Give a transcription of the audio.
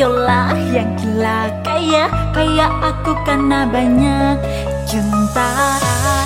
Yola yang gila. Kaya kaya aku karena banyak Jentara